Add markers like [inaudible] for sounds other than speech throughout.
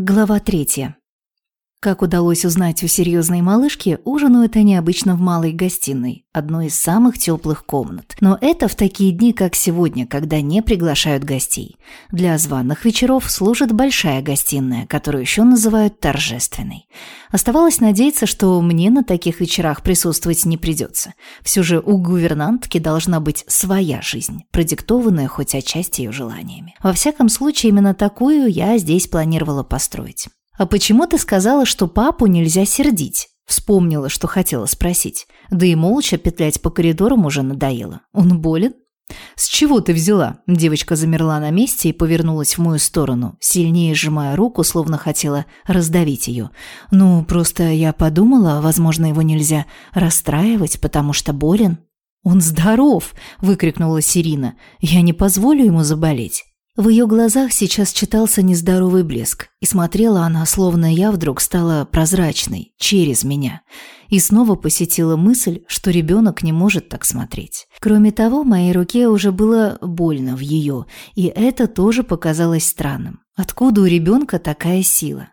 Глава третья. Как удалось узнать у серьезной малышки, ужинают они обычно в малой гостиной, одной из самых теплых комнат. Но это в такие дни, как сегодня, когда не приглашают гостей. Для званых вечеров служит большая гостиная, которую еще называют торжественной. Оставалось надеяться, что мне на таких вечерах присутствовать не придется. Все же у гувернантки должна быть своя жизнь, продиктованная хоть отчасти ее желаниями. Во всяком случае, именно такую я здесь планировала построить. «А почему ты сказала, что папу нельзя сердить?» Вспомнила, что хотела спросить. Да и молча петлять по коридорам уже надоело. Он болен? «С чего ты взяла?» Девочка замерла на месте и повернулась в мою сторону, сильнее сжимая руку, словно хотела раздавить ее. «Ну, просто я подумала, возможно, его нельзя расстраивать, потому что болен». «Он здоров!» – выкрикнула Сирина. «Я не позволю ему заболеть». В ее глазах сейчас читался нездоровый блеск, и смотрела она, словно я вдруг стала прозрачной, через меня. И снова посетила мысль, что ребенок не может так смотреть. Кроме того, моей руке уже было больно в ее, и это тоже показалось странным. Откуда у ребенка такая сила?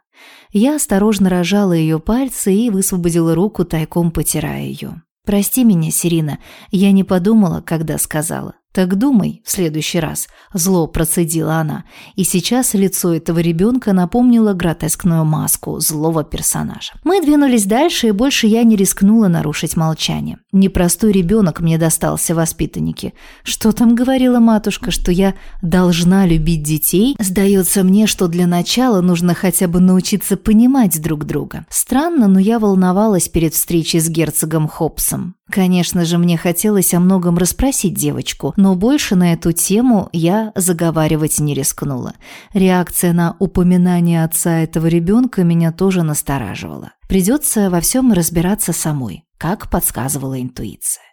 Я осторожно рожала ее пальцы и высвободила руку, тайком потирая ее. «Прости меня, Сирина, я не подумала, когда сказала. «Так думай в следующий раз», – зло процедила она, и сейчас лицо этого ребенка напомнило гротескную маску злого персонажа. Мы двинулись дальше, и больше я не рискнула нарушить молчание. Непростой ребенок мне достался воспитанники. Что там говорила матушка, что я должна любить детей? Сдается мне, что для начала нужно хотя бы научиться понимать друг друга. Странно, но я волновалась перед встречей с герцогом Хопсом. Конечно же, мне хотелось о многом расспросить девочку, но больше на эту тему я заговаривать не рискнула. Реакция на упоминание отца этого ребенка меня тоже настораживала. Придется во всем разбираться самой, как подсказывала интуиция.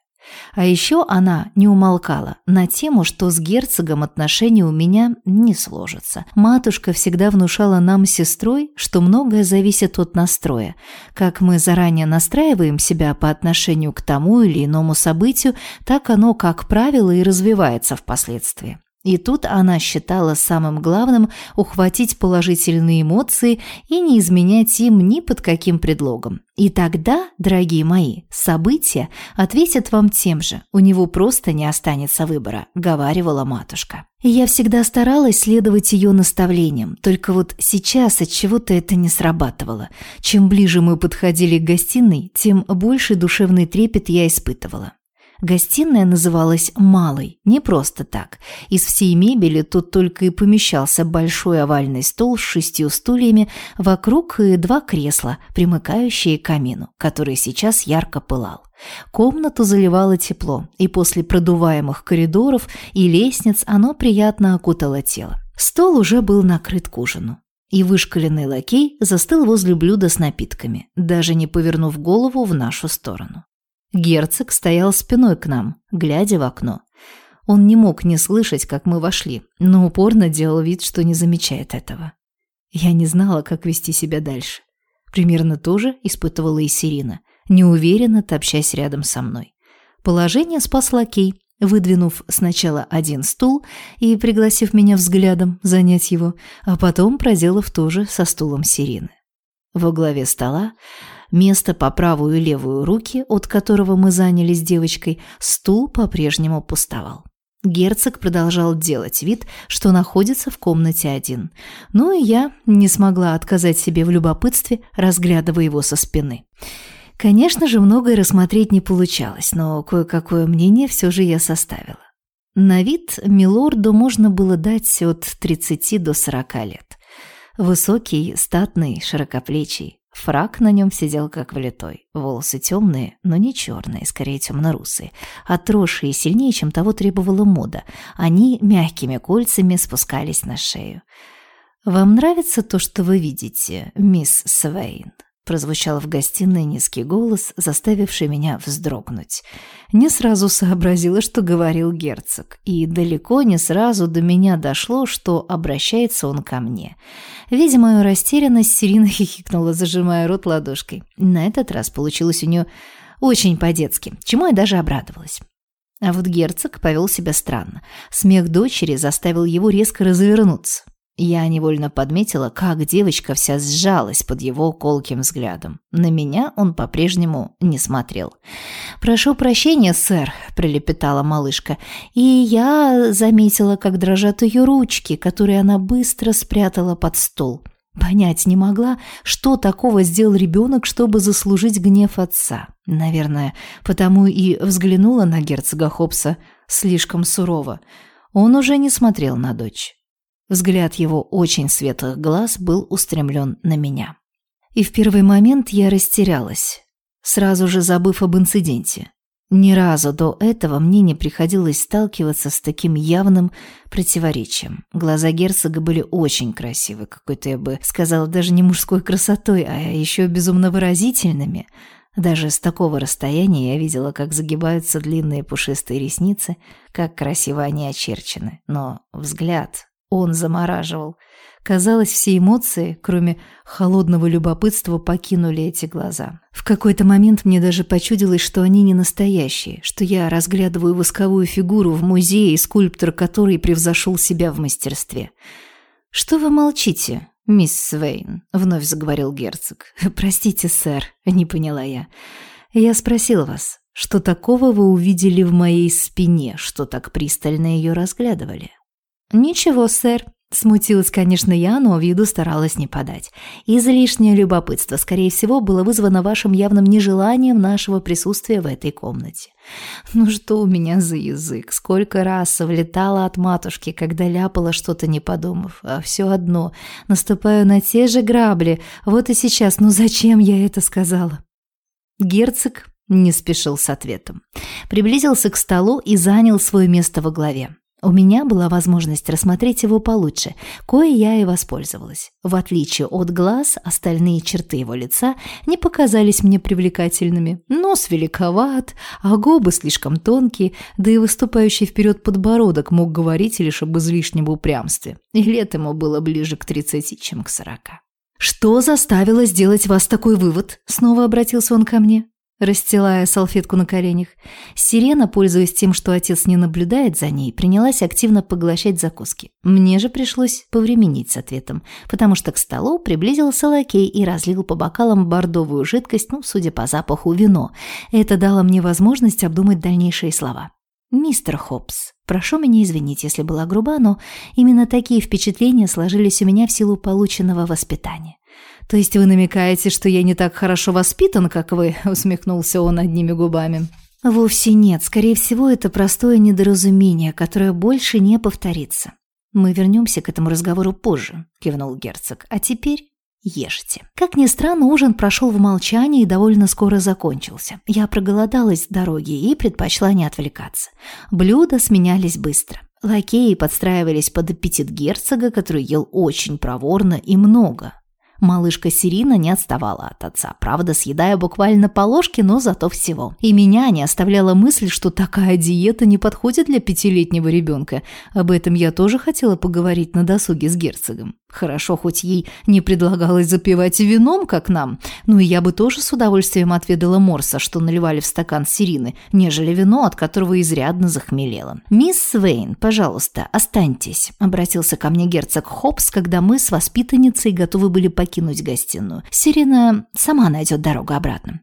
А еще она не умолкала на тему, что с герцогом отношения у меня не сложатся. Матушка всегда внушала нам с сестрой, что многое зависит от настроя. Как мы заранее настраиваем себя по отношению к тому или иному событию, так оно, как правило, и развивается впоследствии. И тут она считала самым главным ухватить положительные эмоции и не изменять им ни под каким предлогом. И тогда, дорогие мои, события ответят вам тем же. У него просто не останется выбора, говаривала матушка. Я всегда старалась следовать ее наставлениям, только вот сейчас от чего-то это не срабатывало. Чем ближе мы подходили к гостиной, тем больше душевный трепет я испытывала. Гостиная называлась «малой», не просто так. Из всей мебели тут только и помещался большой овальный стол с шестью стульями, вокруг и два кресла, примыкающие к камину, который сейчас ярко пылал. Комнату заливало тепло, и после продуваемых коридоров и лестниц оно приятно окутало тело. Стол уже был накрыт к ужину. И вышкаленный лакей застыл возле блюда с напитками, даже не повернув голову в нашу сторону. Герцог стоял спиной к нам, глядя в окно. Он не мог не слышать, как мы вошли, но упорно делал вид, что не замечает этого. Я не знала, как вести себя дальше. Примерно то же испытывала и Сирина, неуверенно топчась рядом со мной. Положение спас лакей, выдвинув сначала один стул и пригласив меня взглядом занять его, а потом проделав то же со стулом Сирины. Во главе стола Место по правую и левую руки, от которого мы занялись девочкой, стул по-прежнему пустовал. Герцог продолжал делать вид, что находится в комнате один. Ну и я не смогла отказать себе в любопытстве, разглядывая его со спины. Конечно же, многое рассмотреть не получалось, но кое-какое мнение все же я составила. На вид милорду можно было дать от 30 до 40 лет. Высокий, статный, широкоплечий, Фрак на нем сидел как влитой. Волосы темные, но не черные, скорее темно-русые. Отросшие сильнее, чем того требовала мода. Они мягкими кольцами спускались на шею. «Вам нравится то, что вы видите, мисс Свейн?» Прозвучал в гостиной низкий голос, заставивший меня вздрогнуть. Не сразу сообразила, что говорил герцог, и далеко не сразу до меня дошло, что обращается он ко мне. Видя мою растерянность, Сирина [laughs] хихикнула, зажимая рот ладошкой. На этот раз получилось у нее очень по-детски, чему я даже обрадовалась. А вот герцог повел себя странно. Смех дочери заставил его резко развернуться. Я невольно подметила, как девочка вся сжалась под его колким взглядом. На меня он по-прежнему не смотрел. «Прошу прощения, сэр», – пролепетала малышка. И я заметила, как дрожат ее ручки, которые она быстро спрятала под стол. Понять не могла, что такого сделал ребенок, чтобы заслужить гнев отца. Наверное, потому и взглянула на герцога Хопса слишком сурово. Он уже не смотрел на дочь. Взгляд его очень светлых глаз был устремлен на меня. И в первый момент я растерялась, сразу же забыв об инциденте. Ни разу до этого мне не приходилось сталкиваться с таким явным противоречием. Глаза герцога были очень красивы, какой-то, я бы сказала, даже не мужской красотой, а еще безумно выразительными. Даже с такого расстояния я видела, как загибаются длинные пушистые ресницы, как красиво они очерчены. Но взгляд он замораживал. Казалось, все эмоции, кроме холодного любопытства, покинули эти глаза. В какой-то момент мне даже почудилось, что они не настоящие, что я разглядываю восковую фигуру в музее, скульптор которой превзошел себя в мастерстве. «Что вы молчите, мисс Свейн?» — вновь заговорил герцог. «Простите, сэр», — не поняла я. «Я спросил вас, что такого вы увидели в моей спине, что так пристально ее разглядывали?» «Ничего, сэр», Смутилась, конечно, я, но виду старалась не подать. Излишнее любопытство, скорее всего, было вызвано вашим явным нежеланием нашего присутствия в этой комнате. Ну что у меня за язык? Сколько раз влетала от матушки, когда ляпала что-то не подумав. А все одно. Наступаю на те же грабли. Вот и сейчас. Ну зачем я это сказала? Герцог не спешил с ответом. Приблизился к столу и занял свое место во главе. У меня была возможность рассмотреть его получше, кое я и воспользовалась. В отличие от глаз, остальные черты его лица не показались мне привлекательными. Нос великоват, а губы слишком тонкие, да и выступающий вперед подбородок мог говорить лишь об излишнем упрямстве. И лет ему было ближе к тридцати, чем к сорока. «Что заставило сделать вас такой вывод?» Снова обратился он ко мне расстилая салфетку на коленях. Сирена, пользуясь тем, что отец не наблюдает за ней, принялась активно поглощать закуски. Мне же пришлось повременить с ответом, потому что к столу приблизился лакей и разлил по бокалам бордовую жидкость, ну, судя по запаху, вино. Это дало мне возможность обдумать дальнейшие слова. «Мистер Хопс, прошу меня извинить, если была груба, но именно такие впечатления сложились у меня в силу полученного воспитания. «То есть вы намекаете, что я не так хорошо воспитан, как вы?» — усмехнулся он одними губами. «Вовсе нет. Скорее всего, это простое недоразумение, которое больше не повторится. Мы вернемся к этому разговору позже», — кивнул герцог. «А теперь ешьте». Как ни странно, ужин прошел в молчании и довольно скоро закончился. Я проголодалась с дороги и предпочла не отвлекаться. Блюда сменялись быстро. Лакеи подстраивались под аппетит герцога, который ел очень проворно и много. Малышка Сирина не отставала от отца, правда, съедая буквально по ложке, но зато всего. И меня не оставляла мысль, что такая диета не подходит для пятилетнего ребенка. Об этом я тоже хотела поговорить на досуге с герцогом. Хорошо, хоть ей не предлагалось запивать вином, как нам. Ну и я бы тоже с удовольствием отведала морса, что наливали в стакан сирины, нежели вино, от которого изрядно захмелела. «Мисс Свейн, пожалуйста, останьтесь», — обратился ко мне герцог Хопс, когда мы с воспитанницей готовы были покинуть гостиную. «Сирина сама найдет дорогу обратно».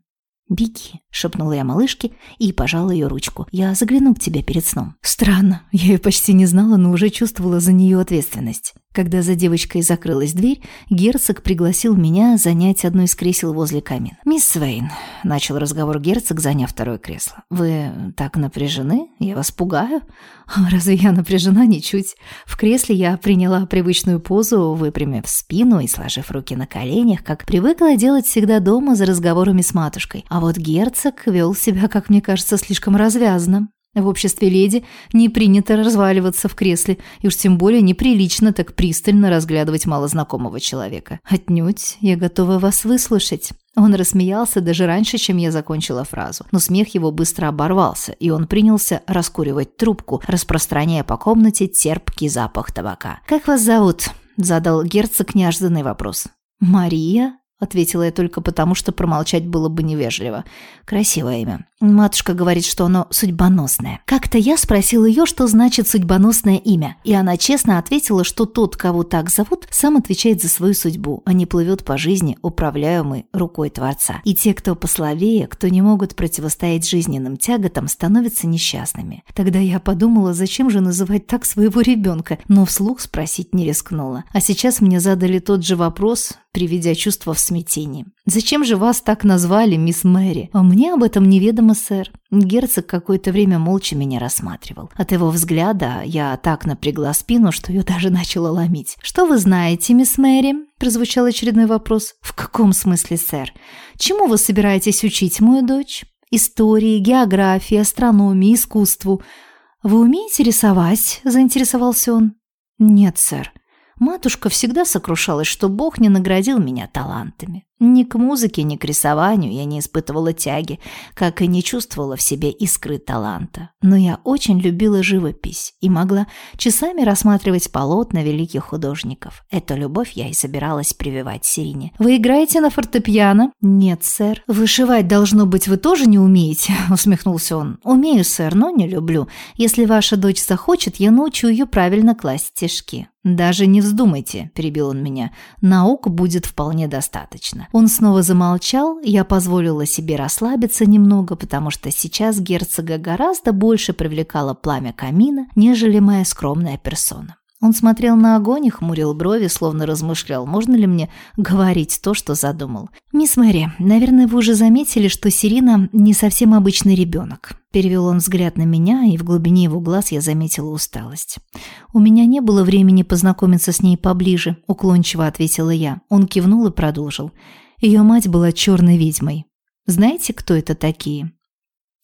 «Беги», — шепнула я малышке и пожала ее ручку. «Я загляну к тебе перед сном». Странно, я ее почти не знала, но уже чувствовала за нее ответственность. Когда за девочкой закрылась дверь, герцог пригласил меня занять одно из кресел возле камина. «Мисс Свейн», — начал разговор герцог, заняв второе кресло, — «вы так напряжены? Я вас пугаю?» «А «Разве я напряжена? Ничуть». В кресле я приняла привычную позу, выпрямив спину и сложив руки на коленях, как привыкла делать всегда дома за разговорами с матушкой. А вот герцог вел себя, как мне кажется, слишком развязно. В обществе леди не принято разваливаться в кресле, и уж тем более неприлично так пристально разглядывать малознакомого человека. Отнюдь, я готова вас выслушать. Он рассмеялся даже раньше, чем я закончила фразу, но смех его быстро оборвался, и он принялся раскуривать трубку, распространяя по комнате терпкий запах табака. «Как вас зовут?» – задал герцог неожиданный вопрос. «Мария?» Ответила я только потому, что промолчать было бы невежливо. Красивое имя. Матушка говорит, что оно судьбоносное. Как-то я спросила ее, что значит судьбоносное имя, и она честно ответила, что тот, кого так зовут, сам отвечает за свою судьбу, а не плывет по жизни, управляемый рукой Творца. И те, кто послабее, кто не могут противостоять жизненным тяготам, становятся несчастными. Тогда я подумала, зачем же называть так своего ребенка, но вслух спросить не рискнула. А сейчас мне задали тот же вопрос, приведя чувство в смятение. «Зачем же вас так назвали, мисс Мэри?» «А мне об этом неведомо, сэр». Герцог какое-то время молча меня рассматривал. От его взгляда я так напрягла спину, что ее даже начала ломить. «Что вы знаете, мисс Мэри?» – прозвучал очередной вопрос. «В каком смысле, сэр? Чему вы собираетесь учить мою дочь?» «Истории, географии, астрономии, искусству». «Вы умеете рисовать?» – заинтересовался он. «Нет, сэр». Матушка всегда сокрушалась, что Бог не наградил меня талантами. Ни к музыке, ни к рисованию я не испытывала тяги, как и не чувствовала в себе искры таланта. Но я очень любила живопись и могла часами рассматривать полотна великих художников. Эту любовь я и собиралась прививать Сирине. «Вы играете на фортепиано?» «Нет, сэр». «Вышивать, должно быть, вы тоже не умеете?» [laughs] – усмехнулся он. «Умею, сэр, но не люблю. Если ваша дочь захочет, я научу ее правильно класть стежки». «Даже не вздумайте», – перебил он меня. «Наук будет вполне достаточно». Он снова замолчал, я позволила себе расслабиться немного, потому что сейчас герцога гораздо больше привлекало пламя камина, нежели моя скромная персона. Он смотрел на огонь и хмурил брови, словно размышлял, можно ли мне говорить то, что задумал. «Мисс Мэри, наверное, вы уже заметили, что Сирина не совсем обычный ребенок». Перевел он взгляд на меня, и в глубине его глаз я заметила усталость. «У меня не было времени познакомиться с ней поближе», — уклончиво ответила я. Он кивнул и продолжил. Ее мать была черной ведьмой. Знаете, кто это такие?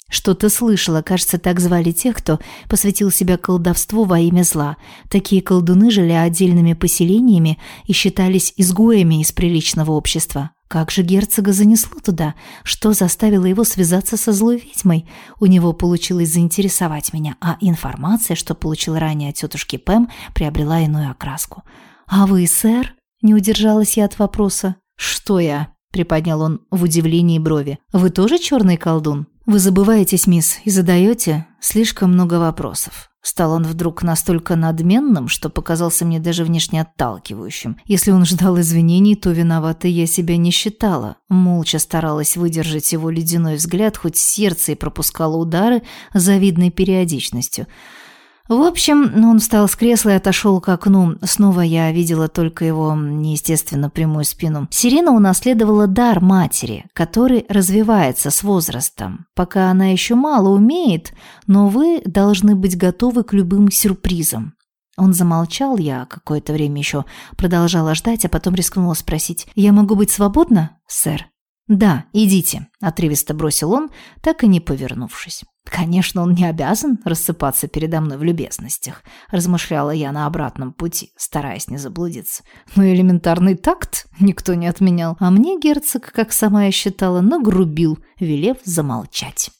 Что-то слышала, кажется, так звали тех, кто посвятил себя колдовству во имя зла. Такие колдуны жили отдельными поселениями и считались изгоями из приличного общества. Как же герцога занесло туда? Что заставило его связаться со злой ведьмой? У него получилось заинтересовать меня, а информация, что получил ранее от тетушки Пэм, приобрела иную окраску. «А вы, сэр?» – не удержалась я от вопроса. «Что я?» – приподнял он в удивлении брови. «Вы тоже черный колдун?» «Вы забываетесь, мисс, и задаете слишком много вопросов». Стал он вдруг настолько надменным, что показался мне даже внешне отталкивающим. Если он ждал извинений, то виноватой я себя не считала. Молча старалась выдержать его ледяной взгляд, хоть сердце и пропускало удары завидной периодичностью – в общем, он встал с кресла и отошел к окну. Снова я видела только его неестественно прямую спину. Сирена унаследовала дар матери, который развивается с возрастом. Пока она еще мало умеет, но вы должны быть готовы к любым сюрпризам. Он замолчал, я какое-то время еще продолжала ждать, а потом рискнула спросить, «Я могу быть свободна, сэр?» «Да, идите», – отрывисто бросил он, так и не повернувшись. «Конечно, он не обязан рассыпаться передо мной в любезностях», – размышляла я на обратном пути, стараясь не заблудиться. Но элементарный такт никто не отменял, а мне герцог, как сама я считала, нагрубил, велев замолчать.